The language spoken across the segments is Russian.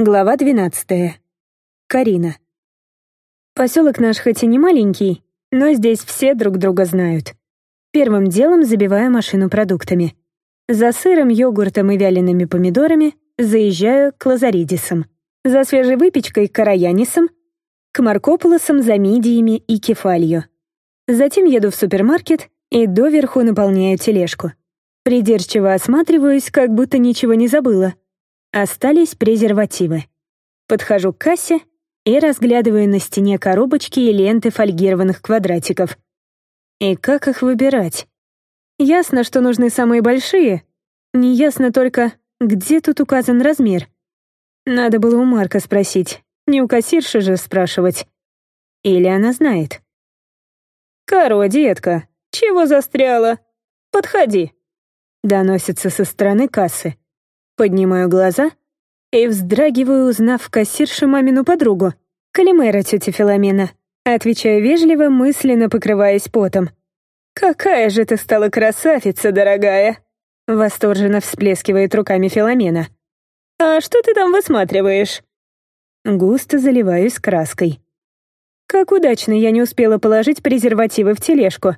Глава 12. Карина. Поселок наш хоть и не маленький, но здесь все друг друга знают. Первым делом забиваю машину продуктами. За сыром, йогуртом и вялеными помидорами заезжаю к лазаридисам. За свежей выпечкой — к караянисам, к маркополосам за мидиями и кефалью. Затем еду в супермаркет и доверху наполняю тележку. Придирчиво осматриваюсь, как будто ничего не забыла — Остались презервативы. Подхожу к кассе и разглядываю на стене коробочки и ленты фольгированных квадратиков. И как их выбирать? Ясно, что нужны самые большие. Неясно только, где тут указан размер. Надо было у Марка спросить, не у кассирши же спрашивать. Или она знает. «Каро, детка, чего застряла? Подходи!» Доносится со стороны кассы. Поднимаю глаза и вздрагиваю, узнав кассиршу мамину подругу. «Калимера, тетя Филомена». Отвечаю вежливо, мысленно покрываясь потом. «Какая же ты стала красавица, дорогая!» Восторженно всплескивает руками Филомена. «А что ты там высматриваешь?» Густо заливаюсь краской. Как удачно я не успела положить презервативы в тележку.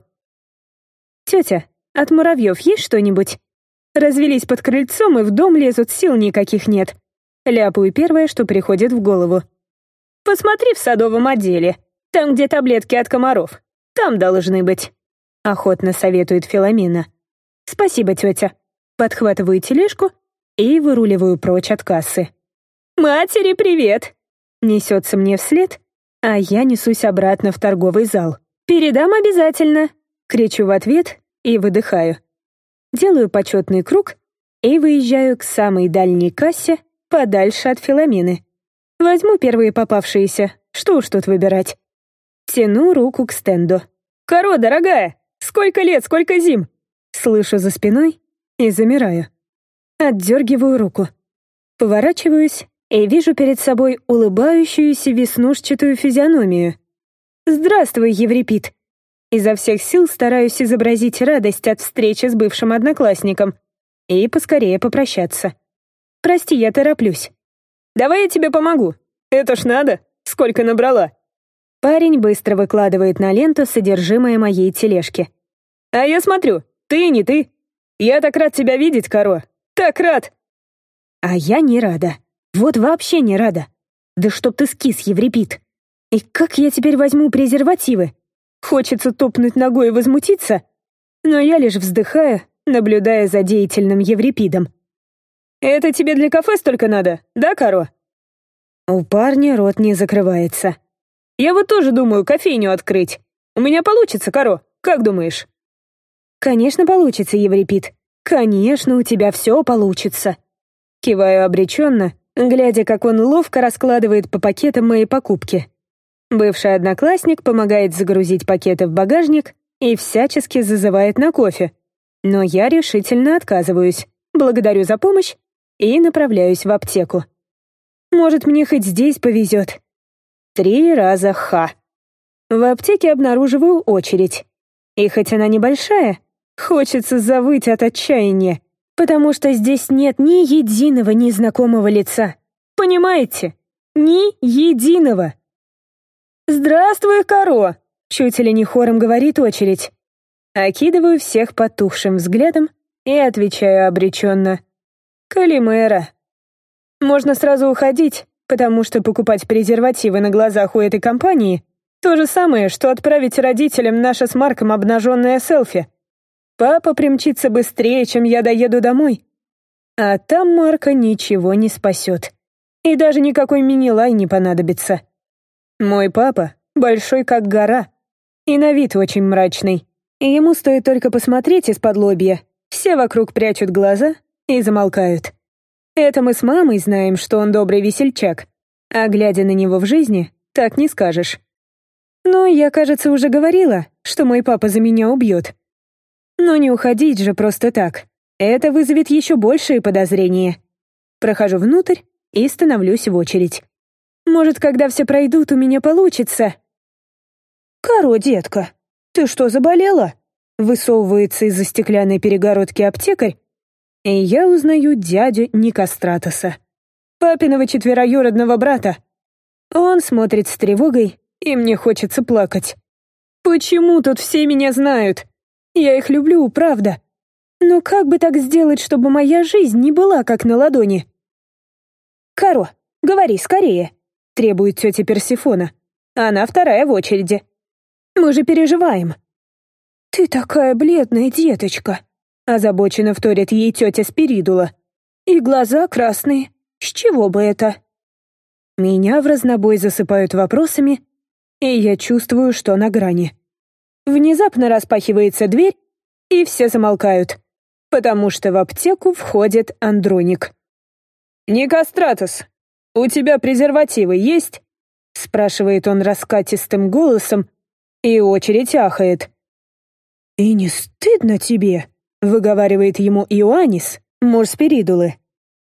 «Тетя, от муравьев есть что-нибудь?» Развелись под крыльцом и в дом лезут, сил никаких нет. Ляпаю первое, что приходит в голову. «Посмотри в садовом отделе, там, где таблетки от комаров. Там должны быть», — охотно советует Филомена. «Спасибо, тетя». Подхватываю тележку и выруливаю прочь от кассы. «Матери привет!» Несется мне вслед, а я несусь обратно в торговый зал. «Передам обязательно!» Кричу в ответ и выдыхаю делаю почетный круг и выезжаю к самой дальней кассе, подальше от Филомены. Возьму первые попавшиеся, что уж тут выбирать. Тяну руку к стенду. «Коро, дорогая, сколько лет, сколько зим?» Слышу за спиной и замираю. Отдергиваю руку. Поворачиваюсь и вижу перед собой улыбающуюся веснушчатую физиономию. «Здравствуй, Еврипид!» Изо всех сил стараюсь изобразить радость от встречи с бывшим одноклассником и поскорее попрощаться. «Прости, я тороплюсь». «Давай я тебе помогу. Это ж надо. Сколько набрала?» Парень быстро выкладывает на ленту содержимое моей тележки. «А я смотрю, ты не ты. Я так рад тебя видеть, Каро. Так рад!» «А я не рада. Вот вообще не рада. Да чтоб ты скис, Еврипид. И как я теперь возьму презервативы?» Хочется топнуть ногой и возмутиться, но я лишь вздыхаю, наблюдая за деятельным Еврипидом. «Это тебе для кафе столько надо, да, Каро?» У парня рот не закрывается. «Я вот тоже думаю кофейню открыть. У меня получится, Каро, как думаешь?» «Конечно получится, Еврипид. Конечно, у тебя все получится». Киваю обреченно, глядя, как он ловко раскладывает по пакетам мои покупки. Бывший одноклассник помогает загрузить пакеты в багажник и всячески зазывает на кофе. Но я решительно отказываюсь, благодарю за помощь и направляюсь в аптеку. Может, мне хоть здесь повезет. Три раза ха. В аптеке обнаруживаю очередь. И хоть она небольшая, хочется завыть от отчаяния, потому что здесь нет ни единого незнакомого лица. Понимаете? Ни единого. «Здравствуй, Каро!» — чуть ли не хором говорит очередь. Окидываю всех потухшим взглядом и отвечаю обреченно. «Калимера». Можно сразу уходить, потому что покупать презервативы на глазах у этой компании — то же самое, что отправить родителям наше с Марком обнаженное селфи. Папа примчится быстрее, чем я доеду домой. А там Марка ничего не спасет. И даже никакой мини-лай не понадобится. Мой папа большой как гора и на вид очень мрачный. ему стоит только посмотреть из-под лобья. Все вокруг прячут глаза и замолкают. Это мы с мамой знаем, что он добрый весельчак, а глядя на него в жизни, так не скажешь. Ну, я, кажется, уже говорила, что мой папа за меня убьет. Но не уходить же просто так. Это вызовет еще большие подозрения. Прохожу внутрь и становлюсь в очередь. Может, когда все пройдут, у меня получится?» «Каро, детка, ты что, заболела?» Высовывается из-за стеклянной перегородки аптекарь, и я узнаю дядю Никостратоса. Папиного четвероюродного брата. Он смотрит с тревогой, и мне хочется плакать. Почему тут все меня знают? Я их люблю, правда. Но как бы так сделать, чтобы моя жизнь не была как на ладони? «Каро, говори скорее», — требует тетя Персифона. Она вторая в очереди. «Мы же переживаем». «Ты такая бледная, деточка», — озабоченно вторит ей тетя Спиридула. «И глаза красные. С чего бы это?» Меня в разнобой засыпают вопросами, и я чувствую, что на грани. Внезапно распахивается дверь, и все замолкают, потому что в аптеку входит Андроник. «Никостратос, у тебя презервативы есть?» — спрашивает он раскатистым голосом, и очередь ахает. «И не стыдно тебе?» — выговаривает ему Иоаннис, муж Спиридулы.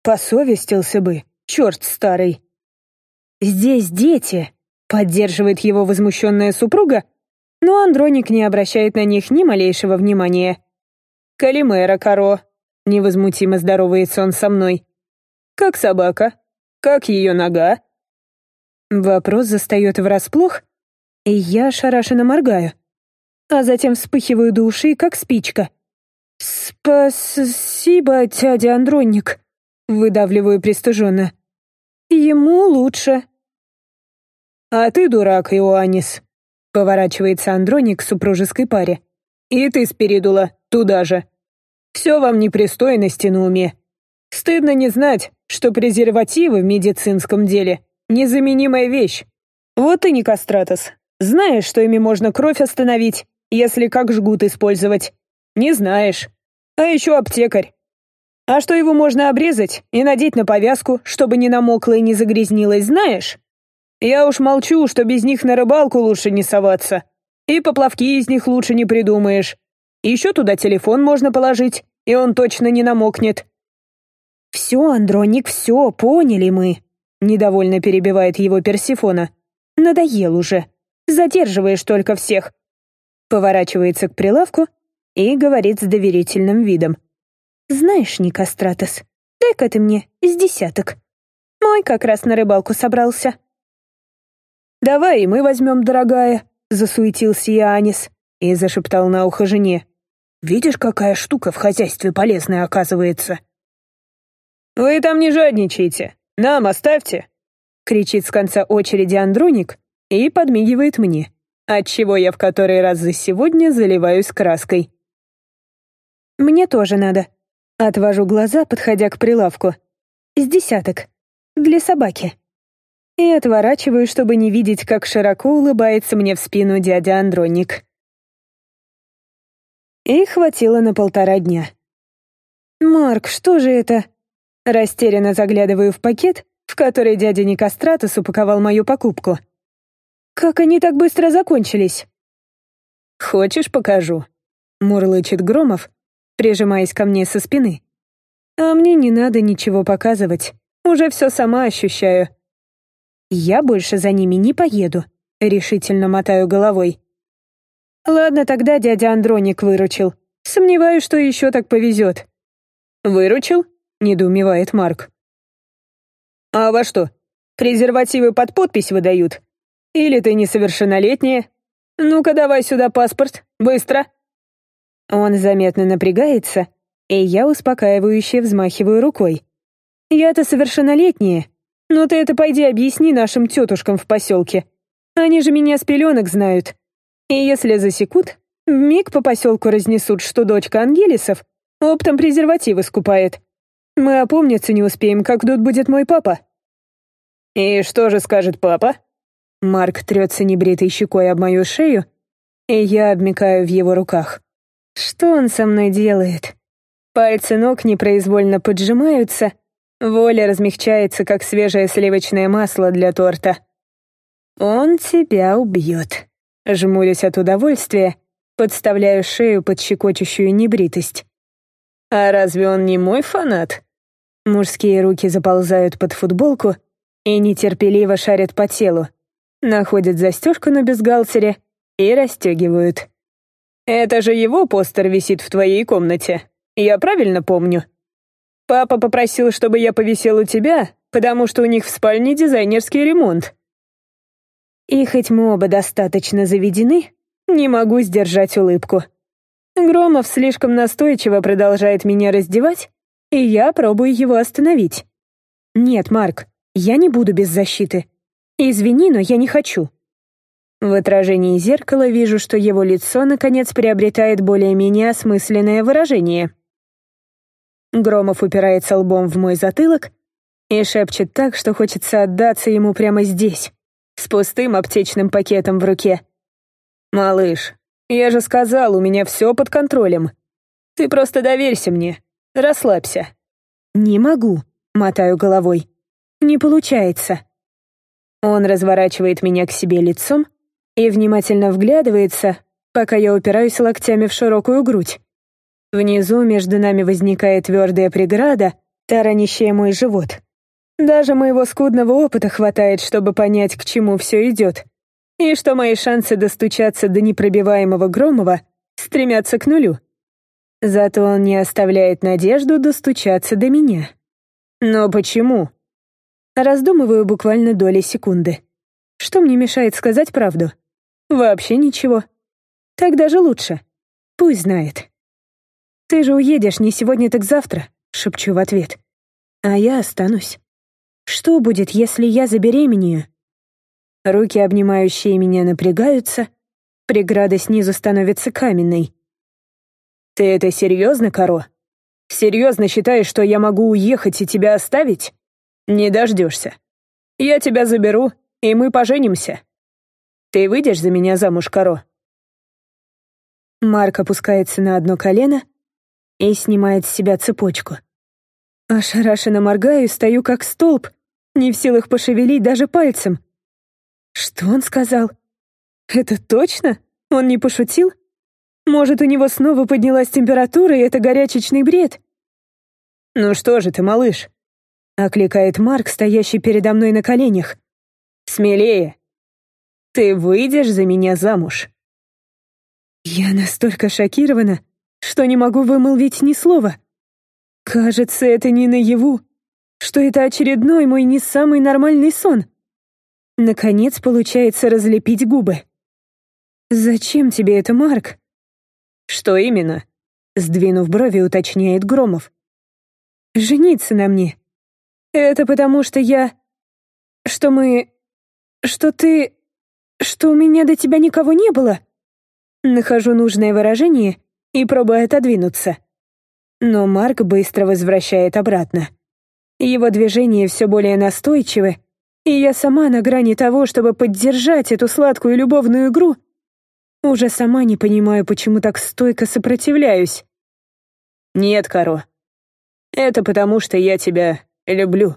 «Посовестился бы, черт старый». «Здесь дети», — поддерживает его возмущенная супруга, но Андроник не обращает на них ни малейшего внимания. «Калимера, Каро», — невозмутимо здоровается он со мной. «Как собака? Как ее нога?» Вопрос застает врасплох, и я ошарашенно моргаю, а затем вспыхиваю до ушей, как спичка. «Спасибо, дядя Андронник», — выдавливаю пристыженно. «Ему лучше». «А ты дурак, Иоаннис», — поворачивается Андроник к супружеской паре. «И ты, Спиридула, туда же. Все вам непристойности на уме. Стыдно не знать, что презервативы в медицинском деле — незаменимая вещь. Вот и Никостратос. Знаешь, что ими можно кровь остановить, если как жгут использовать? Не знаешь. А еще аптекарь. А что его можно обрезать и надеть на повязку, чтобы не намокло и не загрязнилось, знаешь? Я уж молчу, что без них на рыбалку лучше не соваться. И поплавки из них лучше не придумаешь. Еще туда телефон можно положить, и он точно не намокнет. «Все, Андроник, все, поняли мы», — недовольно перебивает его Персифона. «Надоел уже. Задерживаешь только всех». Поворачивается к прилавку и говорит с доверительным видом. «Знаешь, Никостратос, дай-ка ты мне из десяток. Мой как раз на рыбалку собрался». «Давай мы возьмем, дорогая», — засуетился Иоаннис и зашептал на ухо жене. «Видишь, какая штука в хозяйстве полезная оказывается?» «Вы там не жадничайте. Нам оставьте!» — кричит с конца очереди Андроник и подмигивает мне, отчего я в который раз за сегодня заливаюсь краской. «Мне тоже надо». Отвожу глаза, подходя к прилавку. «С десяток. Для собаки». И отворачиваю, чтобы не видеть, как широко улыбается мне в спину дядя Андроник. И хватило на полтора дня. «Марк, что же это?» Растерянно заглядываю в пакет, в который дядя Никостратус упаковал мою покупку. «Как они так быстро закончились?» «Хочешь, покажу?» — мурлычет Громов, прижимаясь ко мне со спины. «А мне не надо ничего показывать. Уже все сама ощущаю». «Я больше за ними не поеду», — решительно мотаю головой. «Ладно, тогда дядя Андроник выручил. Сомневаюсь, что еще так повезет». «Выручил?» Недоумевает Марк. «А во что, презервативы под подпись выдают? Или ты несовершеннолетняя? Ну-ка давай сюда паспорт, быстро!» Он заметно напрягается, и я успокаивающе взмахиваю рукой. «Я-то совершеннолетняя, но ты это пойди объясни нашим тетушкам в поселке. Они же меня с пеленок знают. И если засекут, миг по поселку разнесут, что дочка Ангелисов оптом презервативы скупает. Мы опомниться не успеем, как тут будет мой папа». «И что же скажет папа?» Марк трется небритой щекой об мою шею, и я обмикаю в его руках. Что он со мной делает? Пальцы ног непроизвольно поджимаются, воля размягчается, как свежее сливочное масло для торта. «Он тебя убьет», — жмурюсь от удовольствия, подставляю шею под щекочущую небритость. «А разве он не мой фанат?» Мужские руки заползают под футболку и нетерпеливо шарят по телу, находят застежку на бюстгальтере и расстегивают. «Это же его постер висит в твоей комнате. Я правильно помню?» Папа попросил, чтобы я повисел у тебя, потому что у них в спальне дизайнерский ремонт. И хоть мы оба достаточно заведены, не могу сдержать улыбку. Громов слишком настойчиво продолжает меня раздевать, и я пробую его остановить. «Нет, Марк, я не буду без защиты. Извини, но я не хочу». В отражении зеркала вижу, что его лицо, наконец, приобретает более-менее осмысленное выражение. Громов упирается лбом в мой затылок и шепчет так, что хочется отдаться ему прямо здесь, с пустым аптечным пакетом в руке. «Малыш, я же сказал, у меня все под контролем. Ты просто доверься мне, расслабься». «Не могу», — мотаю головой. «Не получается». Он разворачивает меня к себе лицом и внимательно вглядывается, пока я упираюсь локтями в широкую грудь. Внизу между нами возникает твердая преграда, таранящая мой живот. Даже моего скудного опыта хватает, чтобы понять, к чему все идет, и что мои шансы достучаться до непробиваемого Громова стремятся к нулю. Зато он не оставляет надежду достучаться до меня. Но почему? Раздумываю буквально доли секунды. Что мне мешает сказать правду? Вообще ничего. Так даже лучше. Пусть знает. «Ты же уедешь не сегодня, так завтра», — шепчу в ответ. «А я останусь. Что будет, если я забеременею?» Руки, обнимающие меня, напрягаются, преграда снизу становится каменной. «Ты это серьезно, Каро? Серьезно считаешь, что я могу уехать и тебя оставить? Не дождешься. Я тебя заберу, и мы поженимся. Ты выйдешь за меня замуж, Каро?» Марк опускается на одно колено и снимает с себя цепочку. Ошарашенно моргаю и стою как столб, не в силах пошевелить даже пальцем. Что он сказал? Это точно? Он не пошутил? Может, у него снова поднялась температура, и это горячечный бред? «Ну что же ты, малыш?» — окликает Марк, стоящий передо мной на коленях. «Смелее! Ты выйдешь за меня замуж!» Я настолько шокирована, что не могу вымолвить ни слова. Кажется, это не наяву, что это очередной мой не самый нормальный сон. Наконец получается разлепить губы. «Зачем тебе это, Марк?» «Что именно?» Сдвинув брови, уточняет Громов. «Жениться на мне. Это потому, что я... Что мы... Что ты... Что у меня до тебя никого не было?» Нахожу нужное выражение и пробую отодвинуться. Но Марк быстро возвращает обратно. Его движения все более настойчивы, и я сама на грани того, чтобы поддержать эту сладкую любовную игру, уже сама не понимаю, почему так стойко сопротивляюсь. «Нет, Каро, это потому, что я тебя люблю».